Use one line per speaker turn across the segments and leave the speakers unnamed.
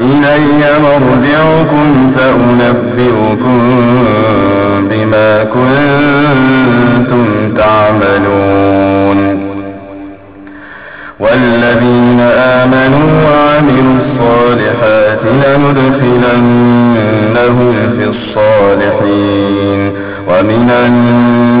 إلي مرجعكم فأنبئكم بما كنتم تعملون. والذين آمنوا وعملوا الصالحات لندخلنهم في الصالحين. ومن الناس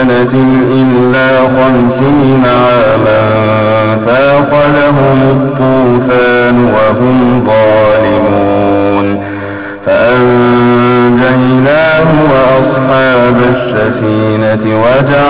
سنة إلا خمسين عاما فأخذهم الطوفان وهم ظالمون. فأنجيناه وأصحاب السفينة وجعلناها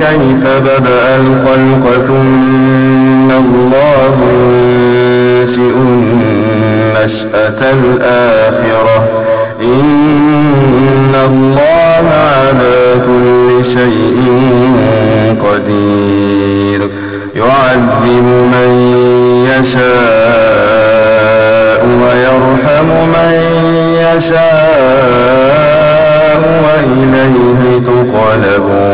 كيف بدأ الخلق ثم الله ينشئ النشأة الآخرة. إن الله على كل شيء قدير. يعذب من يشاء ويرحم من يشاء وإليه تقلبون.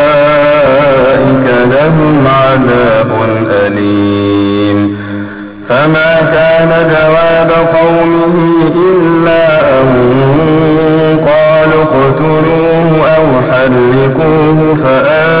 لهم عذاب أليم. فما كان جواب قومه إلا أن قالوا اقتلوه أو حرقوه فأنجاه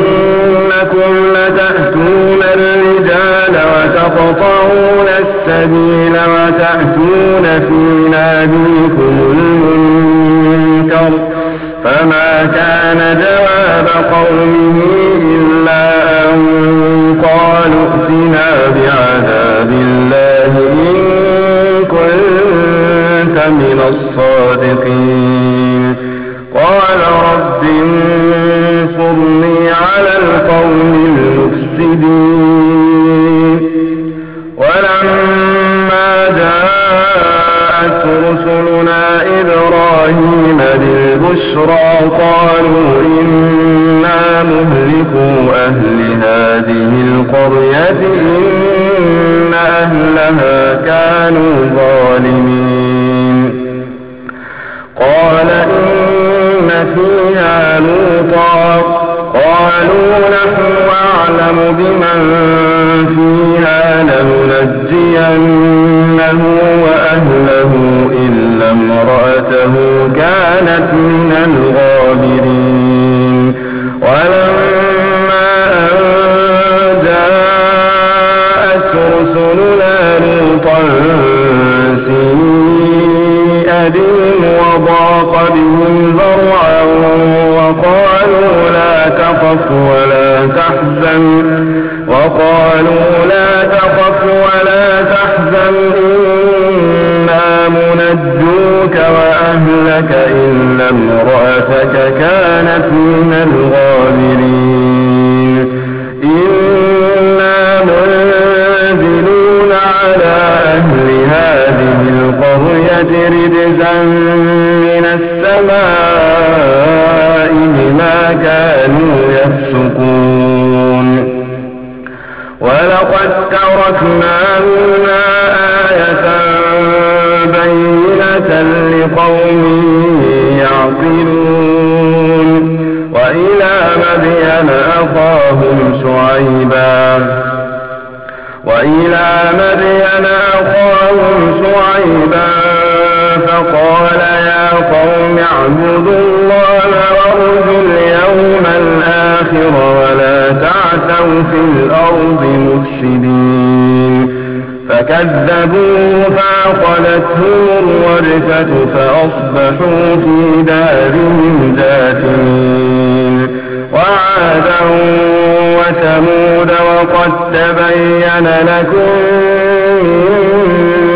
وتقطعون السبيل وتأتون في ناديكم المنكر فما كان جواب قومه إلا أن قالوا ائتنا بعذاب الله إن كنت من الصادقين. فكذبوه فأخذتهم الرجفة فأصبحوا في دارهم جاثمين وعادا وثمود وقد تبين لكم من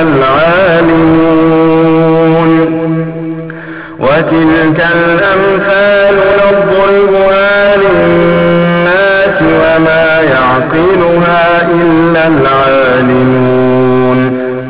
العالمون. وتلك الأمثال نضربها للناس وما يعقلها إلا العالمون.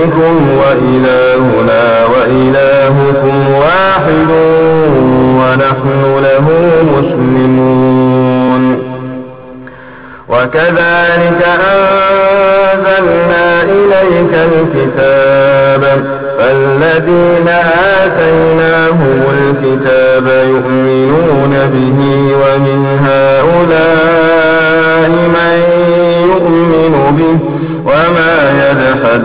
إليكم وإلهنا وإلهكم واحد ونحن له مسلمون. وكذلك أنزلنا إليك الكتاب فالذين آتيناهم الكتاب يؤمنون به ومن هؤلاء من يؤمن به وما يجحد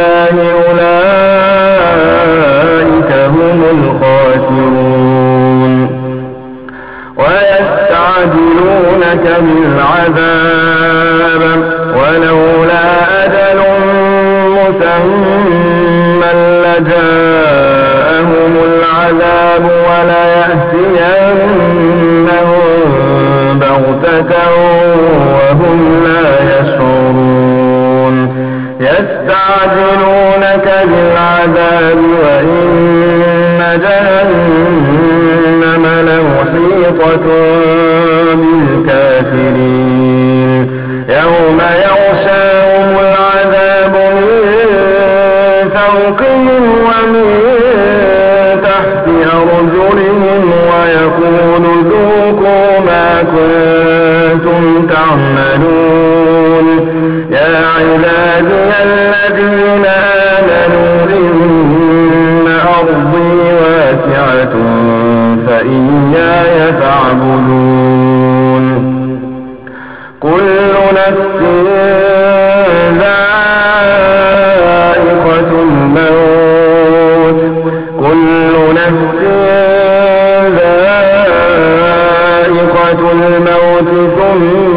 الله ஒரு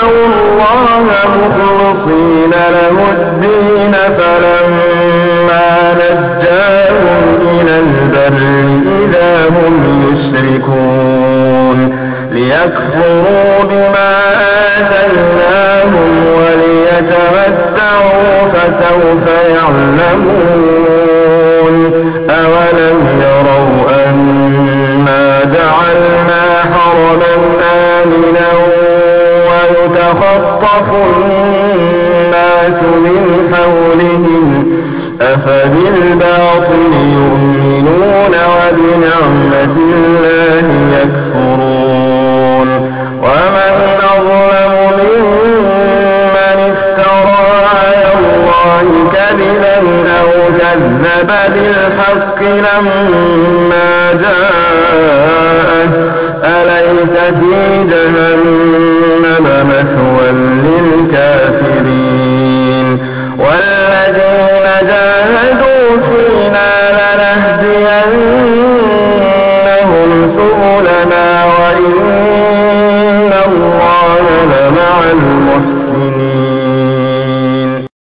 دعوا الله مخلصين له الدين فلما نجاهم إلى البر إذا هم يشركون ليكفروا بما آتيناهم وليتمتعوا فسوف يعلمون يتخطف الناس من حولهم أفبالباطل